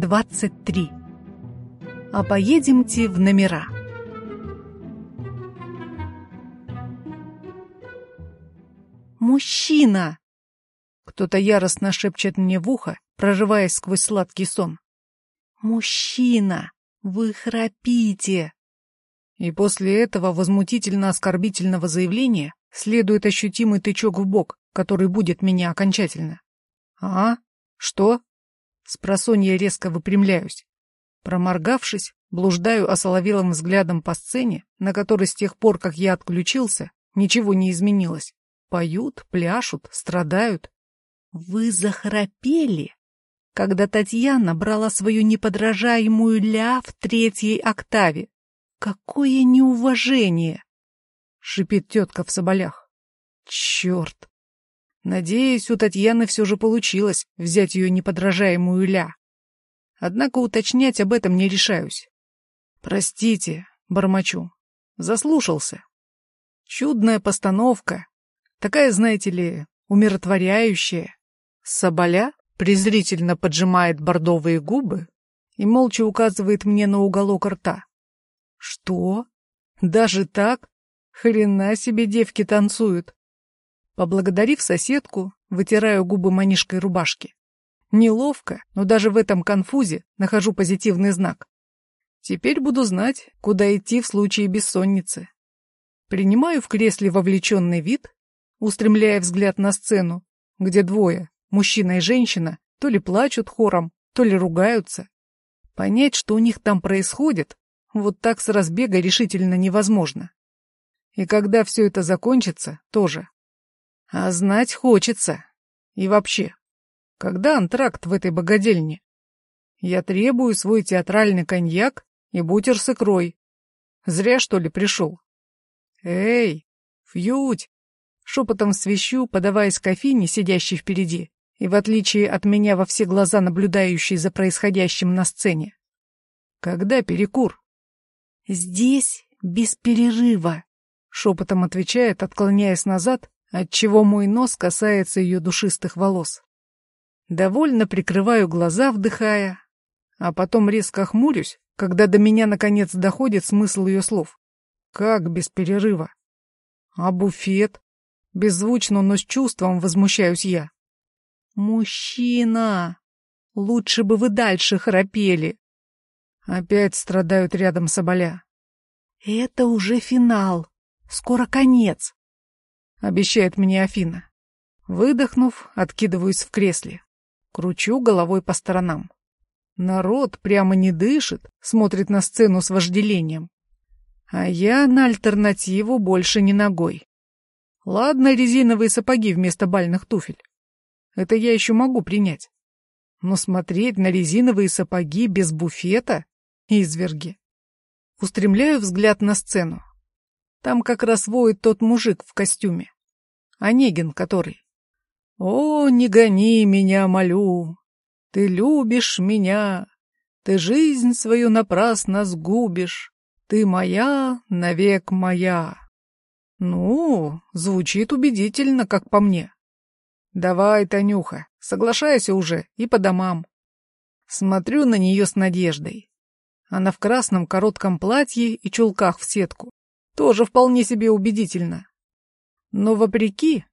23. А поедемте в номера. «Мужчина!» Кто-то яростно шепчет мне в ухо, прорываясь сквозь сладкий сон. «Мужчина! Вы храпите!» И после этого возмутительно-оскорбительного заявления следует ощутимый тычок в бок, который будет меня окончательно. «А? Что?» Спросонья резко выпрямляюсь. Проморгавшись, блуждаю осоловелым взглядом по сцене, на которой с тех пор, как я отключился, ничего не изменилось. Поют, пляшут, страдают. Вы захрапели, когда Татьяна брала свою неподражаемую ля в третьей октаве. Какое неуважение! Шипит тетка в соболях. Черт! Надеюсь, у Татьяны все же получилось взять ее неподражаемую ля. Однако уточнять об этом не решаюсь. Простите, бормочу. Заслушался. Чудная постановка, Такая, знаете ли, умиротворяющая. Соболя презрительно поджимает бордовые губы и молча указывает мне на уголок рта. Что? Даже так? Хрена себе девки танцуют. Поблагодарив соседку, вытираю губы манишкой рубашки. Неловко, но даже в этом конфузе нахожу позитивный знак. Теперь буду знать, куда идти в случае бессонницы. Принимаю в кресле вовлеченный вид устремляя взгляд на сцену, где двое, мужчина и женщина, то ли плачут хором, то ли ругаются. Понять, что у них там происходит, вот так с разбега решительно невозможно. И когда все это закончится, тоже. А знать хочется. И вообще, когда антракт в этой богадельне? Я требую свой театральный коньяк и бутер с икрой. Зря, что ли, пришел? Эй, фьють, Шепотом свищу, подаваясь кофейне, сидящей впереди, и в отличие от меня во все глаза наблюдающей за происходящим на сцене. Когда перекур? Здесь без перерыва, шепотом отвечает, отклоняясь назад, отчего мой нос касается ее душистых волос. Довольно прикрываю глаза, вдыхая, а потом резко хмурюсь, когда до меня наконец доходит смысл ее слов. Как без перерыва? А буфет? Беззвучно, но с чувством возмущаюсь я. «Мужчина! Лучше бы вы дальше храпели!» Опять страдают рядом соболя. «Это уже финал. Скоро конец», — обещает мне Афина. Выдохнув, откидываюсь в кресле. Кручу головой по сторонам. Народ прямо не дышит, смотрит на сцену с вожделением. А я на альтернативу больше не ногой. Ладно, резиновые сапоги вместо бальных туфель. Это я еще могу принять. Но смотреть на резиновые сапоги без буфета — изверги. Устремляю взгляд на сцену. Там как раз воет тот мужик в костюме. Онегин который. «О, не гони меня, молю! Ты любишь меня! Ты жизнь свою напрасно сгубишь! Ты моя, навек моя!» Ну, звучит убедительно, как по мне. Давай, Танюха, соглашайся уже и по домам. Смотрю на нее с надеждой. Она в красном коротком платье и чулках в сетку. Тоже вполне себе убедительно. Но вопреки,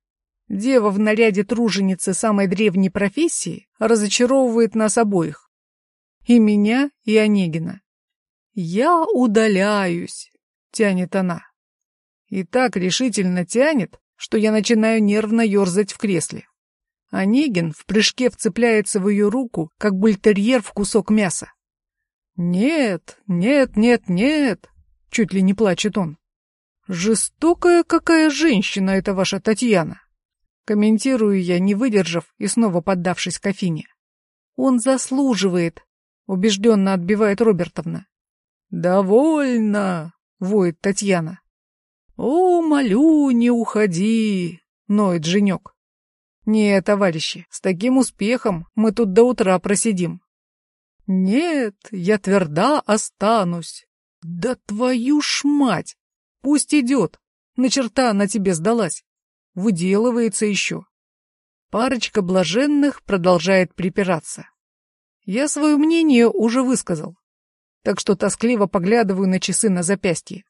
дева в наряде труженицы самой древней профессии разочаровывает нас обоих. И меня, и Онегина. «Я удаляюсь», — тянет она. И так решительно тянет, что я начинаю нервно ерзать в кресле. Онегин в прыжке вцепляется в ее руку, как бультерьер в кусок мяса. «Нет, нет, нет, нет!» — чуть ли не плачет он. «Жестокая какая женщина эта ваша Татьяна!» Комментирую я, не выдержав и снова поддавшись кофине. «Он заслуживает», — убежденно отбивает Робертовна. «Довольно!» — воет Татьяна. «О, молю, не уходи!» — ноет Женек. «Не, товарищи, с таким успехом мы тут до утра просидим». «Нет, я тверда останусь». «Да твою ж мать! Пусть идет. На черта она тебе сдалась. Выделывается еще». Парочка блаженных продолжает припираться. Я свое мнение уже высказал, так что тоскливо поглядываю на часы на запястье.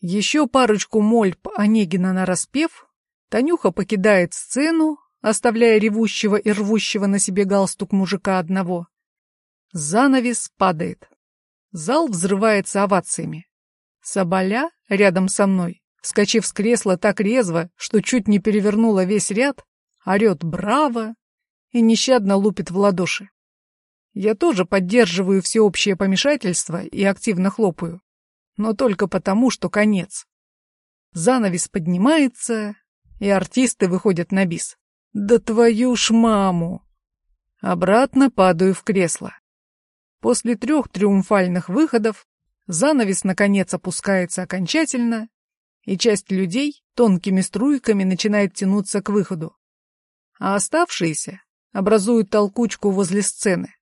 Еще парочку мольб Онегина на распев, Танюха покидает сцену, оставляя ревущего и рвущего на себе галстук мужика одного. Занавес падает. Зал взрывается овациями. Соболя рядом со мной, вскочив с кресла так резво, что чуть не перевернула весь ряд, орет «Браво!» и нещадно лупит в ладоши. Я тоже поддерживаю всеобщее помешательство и активно хлопаю. Но только потому, что конец. Занавес поднимается, и артисты выходят на бис. Да твою ж маму! Обратно падаю в кресло. После трех триумфальных выходов занавес наконец опускается окончательно, и часть людей тонкими струйками начинает тянуться к выходу. А оставшиеся образуют толкучку возле сцены.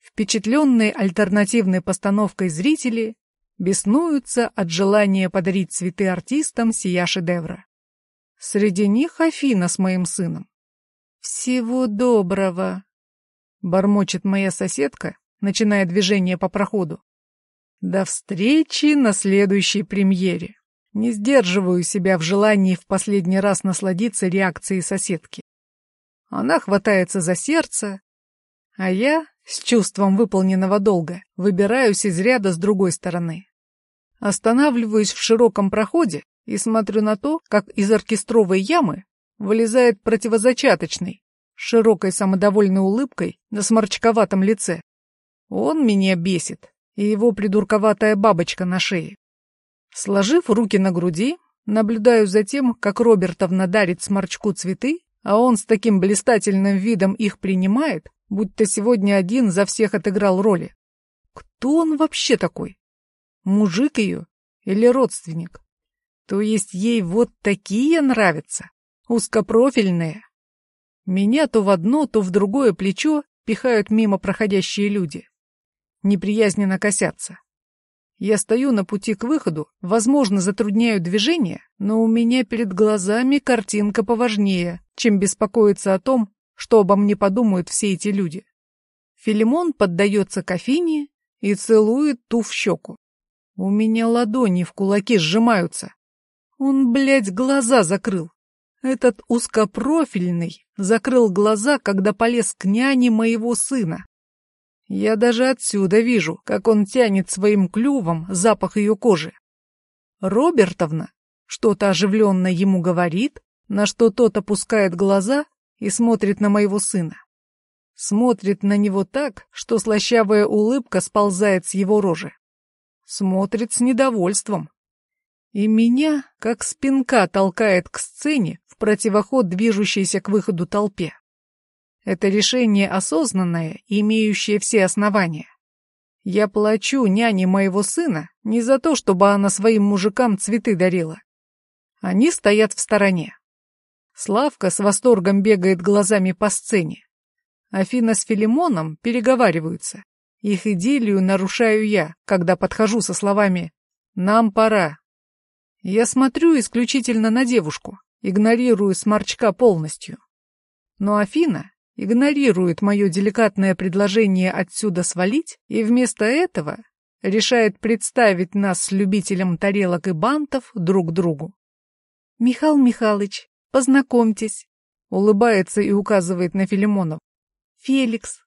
Впечатленные альтернативной постановкой зрители беснуются от желания подарить цветы артистам сия шедевра. Среди них Афина с моим сыном. «Всего доброго!» — бормочет моя соседка, начиная движение по проходу. «До встречи на следующей премьере!» Не сдерживаю себя в желании в последний раз насладиться реакцией соседки. Она хватается за сердце, а я с чувством выполненного долга выбираюсь из ряда с другой стороны. Останавливаюсь в широком проходе и смотрю на то, как из оркестровой ямы вылезает противозачаточный, широкой самодовольной улыбкой на сморчковатом лице. Он меня бесит, и его придурковатая бабочка на шее. Сложив руки на груди, наблюдаю за тем, как Робертовна дарит сморчку цветы, а он с таким блистательным видом их принимает, будто сегодня один за всех отыграл роли. Кто он вообще такой? Мужик ее или родственник? То есть ей вот такие нравятся, узкопрофильные. Меня то в одно, то в другое плечо пихают мимо проходящие люди. Неприязненно косятся. Я стою на пути к выходу, возможно, затрудняю движение, но у меня перед глазами картинка поважнее, чем беспокоиться о том, что обо мне подумают все эти люди. Филимон поддается кофейне и целует ту в щеку. У меня ладони в кулаки сжимаются. Он, блядь, глаза закрыл. Этот узкопрофильный закрыл глаза, когда полез к няне моего сына. Я даже отсюда вижу, как он тянет своим клювом запах ее кожи. Робертовна что-то оживленно ему говорит, на что тот опускает глаза и смотрит на моего сына. Смотрит на него так, что слащавая улыбка сползает с его рожи. Смотрит с недовольством. И меня, как спинка, толкает к сцене в противоход движущейся к выходу толпе. Это решение осознанное имеющее все основания. Я плачу няне моего сына не за то, чтобы она своим мужикам цветы дарила. Они стоят в стороне. Славка с восторгом бегает глазами по сцене. Афина с Филимоном переговариваются. Их идиллию нарушаю я, когда подхожу со словами «Нам пора». Я смотрю исключительно на девушку, игнорирую сморчка полностью. Но Афина игнорирует мое деликатное предложение отсюда свалить и вместо этого решает представить нас с любителем тарелок и бантов друг другу. «Михаил Михайлович, Познакомьтесь. Улыбается и указывает на Филимонов. Феликс.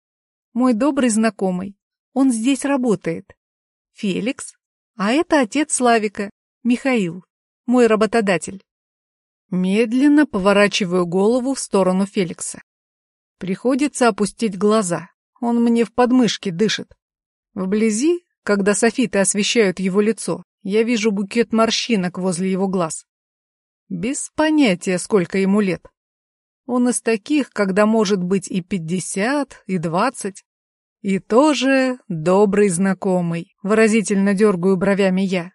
Мой добрый знакомый. Он здесь работает. Феликс. А это отец Славика. Михаил. Мой работодатель. Медленно поворачиваю голову в сторону Феликса. Приходится опустить глаза. Он мне в подмышке дышит. Вблизи, когда софиты освещают его лицо, я вижу букет морщинок возле его глаз. Без понятия, сколько ему лет. Он из таких, когда может быть и пятьдесят, и двадцать. И тоже добрый знакомый, выразительно дергаю бровями я.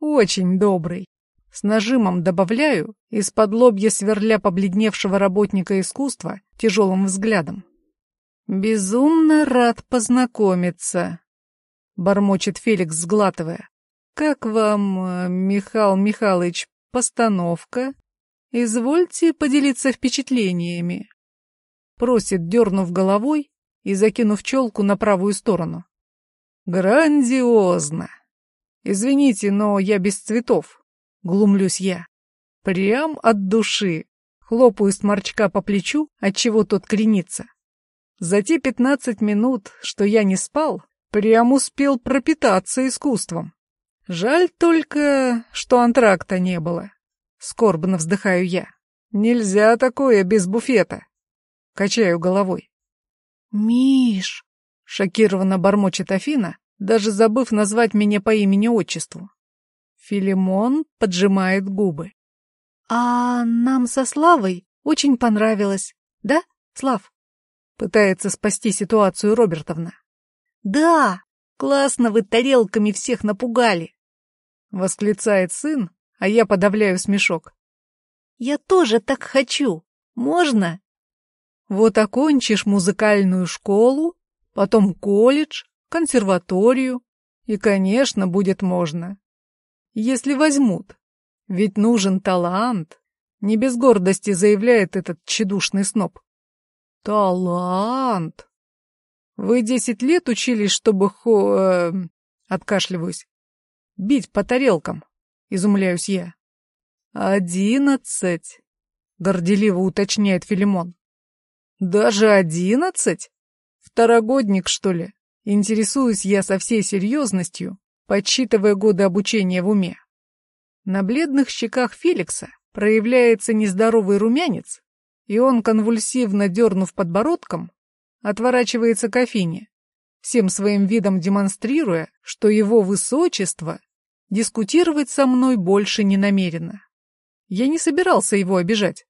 Очень добрый. С нажимом добавляю, из-под лобья сверля побледневшего работника искусства тяжелым взглядом. «Безумно рад познакомиться», — бормочет Феликс, сглатывая. «Как вам, э, Михаил Михайлович, Постановка. Извольте поделиться впечатлениями. Просит, дернув головой, и закинув челку на правую сторону. «Грандиозно! Извините, но я без цветов», — глумлюсь я. Прям от души. Хлопаю сморчка по плечу, отчего тот кренится. За те пятнадцать минут, что я не спал, прям успел пропитаться искусством. Жаль только, что антракта не было. Скорбно вздыхаю я. Нельзя такое без буфета. Качаю головой. «Миш!» — шокированно бормочет Афина, даже забыв назвать меня по имени-отчеству. Филимон поджимает губы. «А нам со Славой очень понравилось, да, Слав?» Пытается спасти ситуацию Робертовна. «Да, классно вы тарелками всех напугали!» Восклицает сын, а я подавляю смешок. «Я тоже так хочу. Можно?» Вот окончишь музыкальную школу, потом колледж, консерваторию, и, конечно, будет можно. Если возьмут. Ведь нужен талант. Не без гордости заявляет этот тщедушный сноб. Талант. Вы десять лет учились, чтобы хо... Э, откашливаюсь. Бить по тарелкам, изумляюсь я. Одиннадцать, горделиво уточняет Филимон. Даже одиннадцать? Второгодник, что ли? Интересуюсь я со всей серьезностью, подсчитывая годы обучения в уме. На бледных щеках Феликса проявляется нездоровый румянец, и он, конвульсивно дернув подбородком, отворачивается к Афине, всем своим видом демонстрируя, что его высочество дискутировать со мной больше не намерено. Я не собирался его обижать,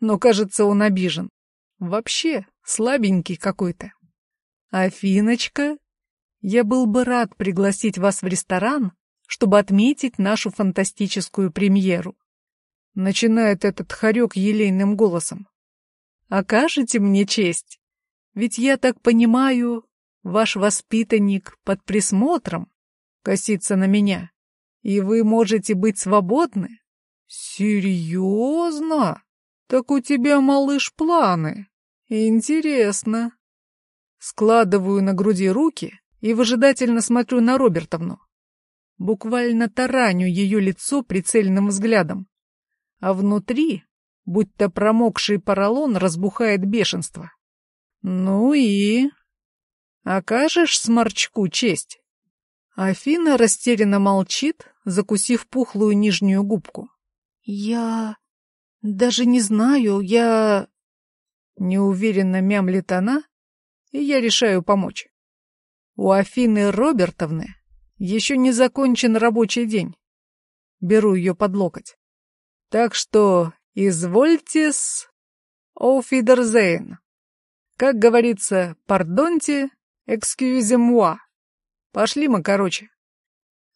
но, кажется, он обижен. Вообще слабенький какой-то. Афиночка, я был бы рад пригласить вас в ресторан, чтобы отметить нашу фантастическую премьеру. Начинает этот хорек елейным голосом. Окажете мне честь? Ведь я так понимаю, ваш воспитанник под присмотром косится на меня, и вы можете быть свободны. Серьезно? Так у тебя, малыш, планы. Интересно. Складываю на груди руки и выжидательно смотрю на Робертовну. Буквально тараню ее лицо прицельным взглядом. А внутри, будто промокший поролон, разбухает бешенство. Ну и... Окажешь сморчку честь? Афина растерянно молчит, закусив пухлую нижнюю губку. Я... «Даже не знаю, я...» Неуверенно мямлит она, и я решаю помочь. У Афины Робертовны еще не закончен рабочий день. Беру ее под локоть. Так что извольте-с, офидерзейн. Как говорится, пардонте, экскьюзе-муа. Пошли мы, короче.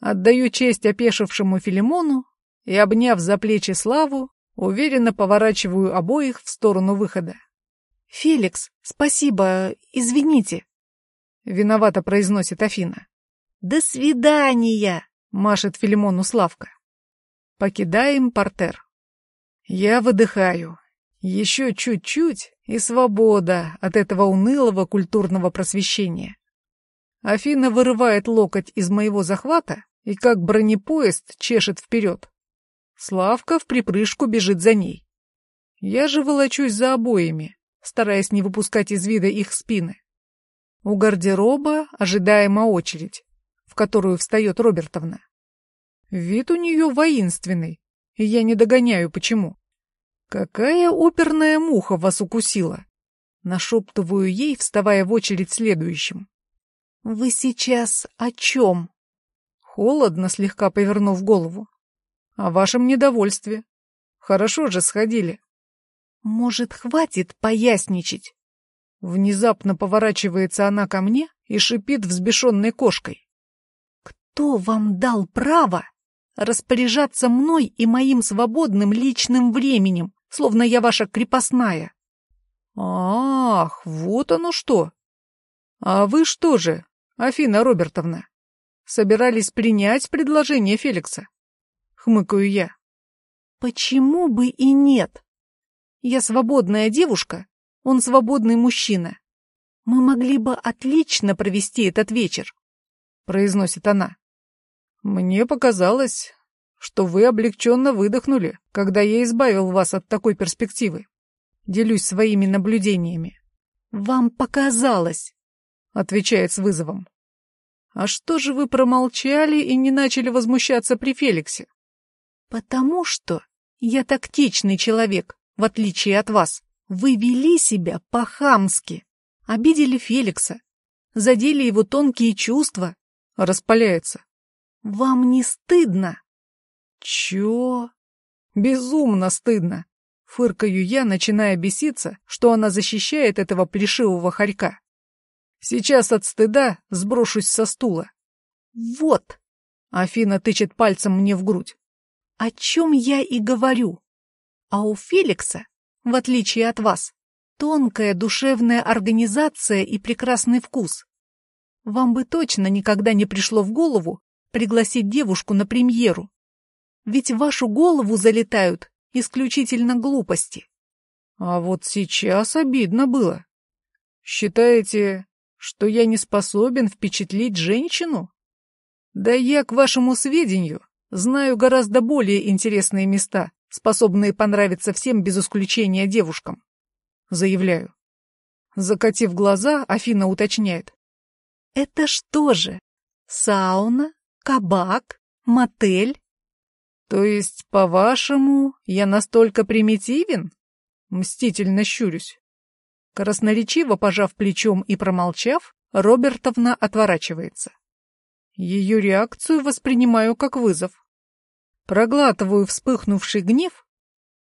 Отдаю честь опешившему Филимону и, обняв за плечи Славу, Уверенно поворачиваю обоих в сторону выхода. «Феликс, спасибо, извините», — виновато произносит Афина. «До свидания!» — машет Филимону Славка. Покидаем портер. Я выдыхаю. Еще чуть-чуть, и свобода от этого унылого культурного просвещения. Афина вырывает локоть из моего захвата и как бронепоезд чешет вперед. Славка в припрыжку бежит за ней. Я же волочусь за обоими, стараясь не выпускать из вида их спины. У гардероба ожидаема очередь, в которую встает Робертовна. Вид у нее воинственный, и я не догоняю, почему. «Какая оперная муха вас укусила?» Нашептываю ей, вставая в очередь следующим. «Вы сейчас о чем?» Холодно, слегка повернув голову о вашем недовольстве. Хорошо же сходили. Может, хватит поясничать? Внезапно поворачивается она ко мне и шипит взбешенной кошкой. Кто вам дал право распоряжаться мной и моим свободным личным временем, словно я ваша крепостная? Ах, вот оно что! А вы что же, Афина Робертовна, собирались принять предложение Феликса? хмыкаю я. Почему бы и нет? Я свободная девушка, он свободный мужчина. Мы могли бы отлично провести этот вечер, произносит она. Мне показалось, что вы облегченно выдохнули, когда я избавил вас от такой перспективы. Делюсь своими наблюдениями. Вам показалось, отвечает с вызовом. А что же вы промолчали и не начали возмущаться при Феликсе? Потому что я тактичный человек, в отличие от вас. Вы вели себя по-хамски, обидели Феликса, задели его тонкие чувства. Распаляется. Вам не стыдно? Чё? Безумно стыдно. Фыркаю я, начиная беситься, что она защищает этого плешивого хорька. Сейчас от стыда сброшусь со стула. Вот. Афина тычет пальцем мне в грудь. О чем я и говорю. А у Феликса, в отличие от вас, тонкая душевная организация и прекрасный вкус. Вам бы точно никогда не пришло в голову пригласить девушку на премьеру. Ведь в вашу голову залетают исключительно глупости. А вот сейчас обидно было. Считаете, что я не способен впечатлить женщину? Да я, к вашему сведению, знаю гораздо более интересные места, способные понравиться всем без исключения девушкам. Заявляю. Закатив глаза, Афина уточняет. Это что же? Сауна? Кабак? Мотель? То есть, по-вашему, я настолько примитивен? Мстительно щурюсь. Красноречиво пожав плечом и промолчав, Робертовна отворачивается. Ее реакцию воспринимаю как вызов. Проглатываю вспыхнувший гнев,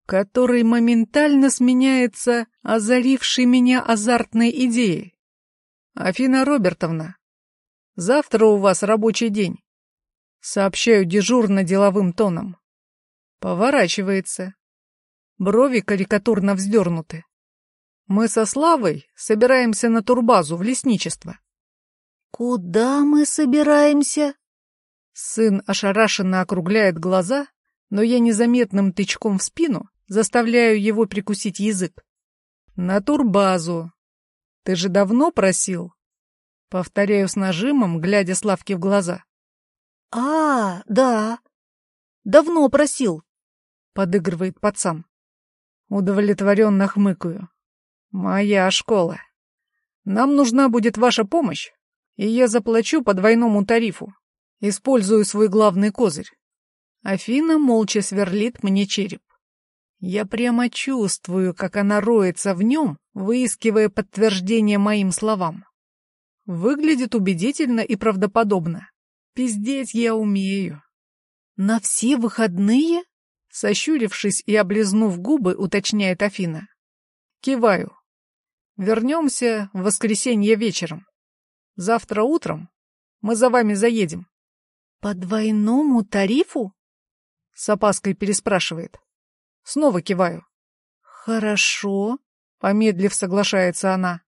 который моментально сменяется озарившей меня азартной идеей. Афина Робертовна, завтра у вас рабочий день. Сообщаю дежурно деловым тоном. Поворачивается. Брови карикатурно вздернуты. Мы со Славой собираемся на турбазу в лесничество. Куда мы собираемся? Сын ошарашенно округляет глаза, но я незаметным тычком в спину заставляю его прикусить язык. На турбазу. Ты же давно просил? Повторяю с нажимом, глядя Славке в глаза. А, да. Давно просил, подыгрывает пацан. Удовлетворенно хмыкаю. Моя школа. Нам нужна будет ваша помощь, и я заплачу по двойному тарифу. Использую свой главный козырь. Афина молча сверлит мне череп. Я прямо чувствую, как она роется в нем, выискивая подтверждение моим словам. Выглядит убедительно и правдоподобно. Пиздеть я умею. На все выходные? Сощурившись и облизнув губы, уточняет Афина. Киваю. Вернемся в воскресенье вечером. Завтра утром мы за вами заедем. По двойному тарифу? С опаской переспрашивает. Снова киваю. Хорошо. Помедлив соглашается она.